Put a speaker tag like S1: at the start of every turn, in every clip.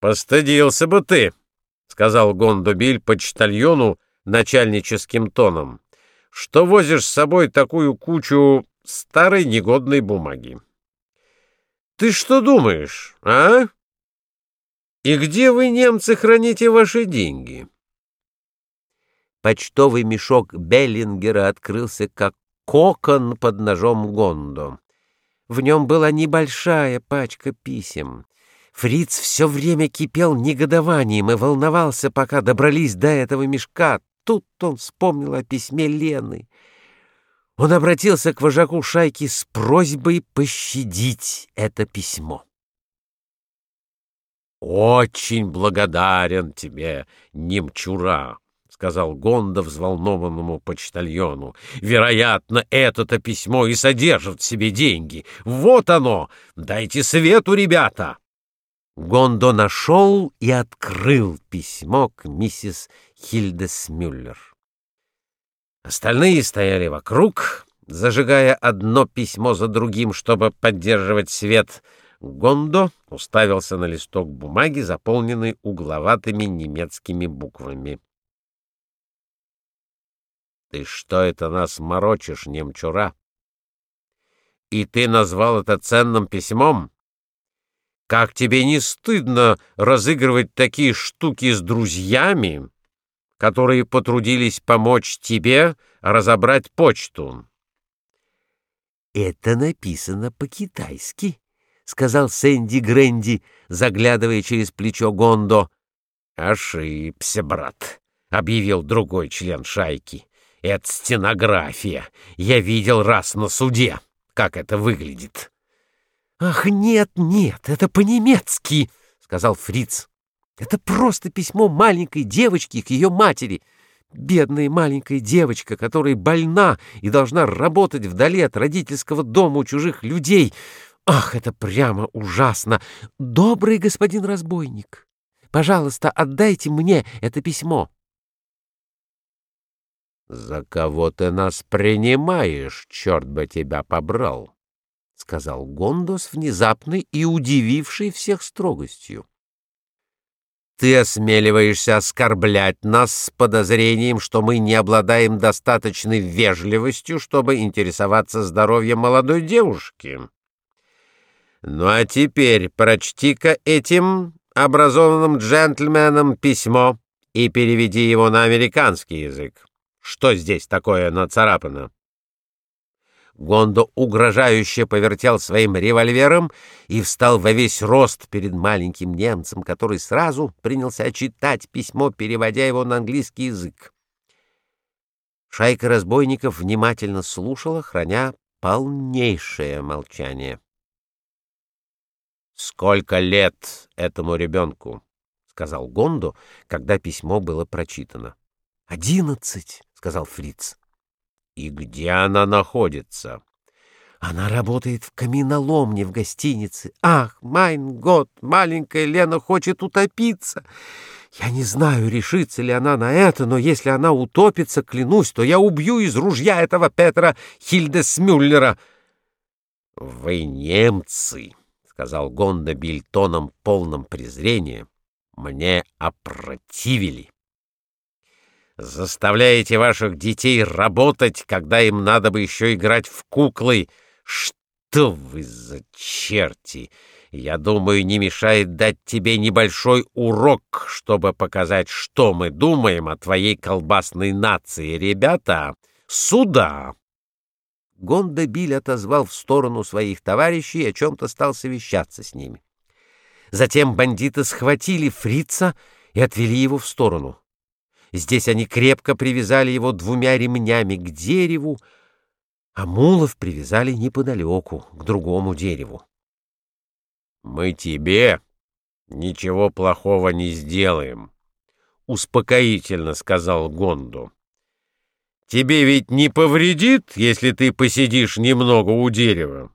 S1: Постыдился бы ты, — сказал Гондобиль почтальону начальническим тоном, — что возишь с собой такую кучу старой негодной бумаги. Ты что думаешь, а? И где вы, немцы, храните ваши деньги?
S2: Почтовый мешок Беллингера открылся, как кокон под ножом Гондо. В нем была небольшая пачка писем. Фриц все время кипел негодованием и волновался, пока добрались до этого мешка. Тут он вспомнил о письме Лены. Он обратился к вожаку шайки с просьбой пощадить это письмо.
S1: «Очень благодарен тебе, немчура», — сказал Гонда взволнованному почтальону. «Вероятно, это-то письмо и содержит в себе деньги. Вот оно! Дайте свету, ребята!»
S2: Гондо нашел и открыл письмо к миссис Хильдесмюллер.
S1: Остальные стояли вокруг, зажигая одно письмо за другим, чтобы поддерживать свет. Гондо уставился на листок бумаги, заполненный угловатыми немецкими буквами. — Ты что это нас морочишь, немчура? И ты назвал это ценным письмом? Как тебе не стыдно разыгрывать такие штуки с друзьями, которые потрудились помочь тебе разобрать почту?
S2: Это написано по-китайски, сказал Сэнди Гренди, заглядывая через плечо Гондо.
S1: Ошибся, брат, объявил другой член шайки. Это стенография. Я видел раз на суде, как это выглядит.
S2: «Ах, нет, нет, это по-немецки!» — сказал Фриц. «Это просто письмо маленькой девочки к ее матери. Бедная маленькая девочка, которая больна и должна работать вдали от родительского дома у чужих людей. Ах, это прямо ужасно! Добрый господин разбойник, пожалуйста, отдайте мне это письмо».
S1: «За кого ты нас принимаешь, черт бы тебя побрал?»
S2: — сказал Гондо с внезапной и удивившей всех строгостью.
S1: «Ты осмеливаешься оскорблять нас с подозрением, что мы не обладаем достаточной вежливостью, чтобы интересоваться здоровьем молодой девушки. Ну а теперь прочти-ка этим образованным джентльменам письмо и переведи его на американский язык. Что здесь такое нацарапано?» Гондо угрожающе повертел своим револьвером и встал во весь рост перед маленьким немцем, который сразу принялся читать письмо, переводя его на английский язык. Шайка разбойников внимательно слушала, храня полнейшее молчание. «Сколько лет этому ребенку?» — сказал Гондо, когда письмо было прочитано.
S2: «Одиннадцать», — сказал Фриц.
S1: И где она находится?
S2: Она работает в каменоломне в гостинице. Ах, майн год, маленькая Лена хочет утопиться. Я не знаю, решится ли она на это, но если она утопится, клянусь, то я убью из ружья этого Петра Хильдесмюллера.
S1: — Вы немцы, — сказал Гонда Бильтоном полным презрения, — мне опротивили заставляете ваших детей работать, когда им надо бы еще играть в куклы. Что вы за черти! Я думаю, не мешает дать тебе небольшой урок, чтобы показать, что мы думаем о твоей колбасной нации. Ребята, сюда!»
S2: Гонда Биль отозвал в сторону своих товарищей и о чем-то стал совещаться с ними. Затем бандиты схватили фрица и отвели его в сторону. Здесь они крепко привязали его двумя ремнями к дереву, а мулов привязали неподалеку, к другому дереву.
S1: — Мы тебе ничего плохого не сделаем, — успокоительно сказал Гонду. — Тебе ведь не повредит, если ты посидишь немного у дерева.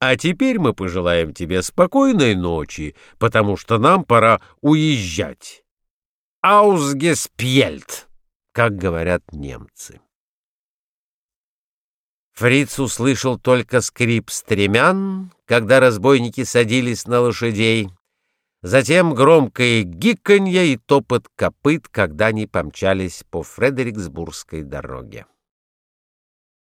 S1: А теперь мы пожелаем тебе спокойной ночи, потому что нам пора уезжать. «Аусгеспьельт», как говорят немцы. Фриц услышал только скрип стремян, когда разбойники садились на лошадей, Затем громкое гиканье и топот копыт, когда они помчались по Фредериксбургской дороге.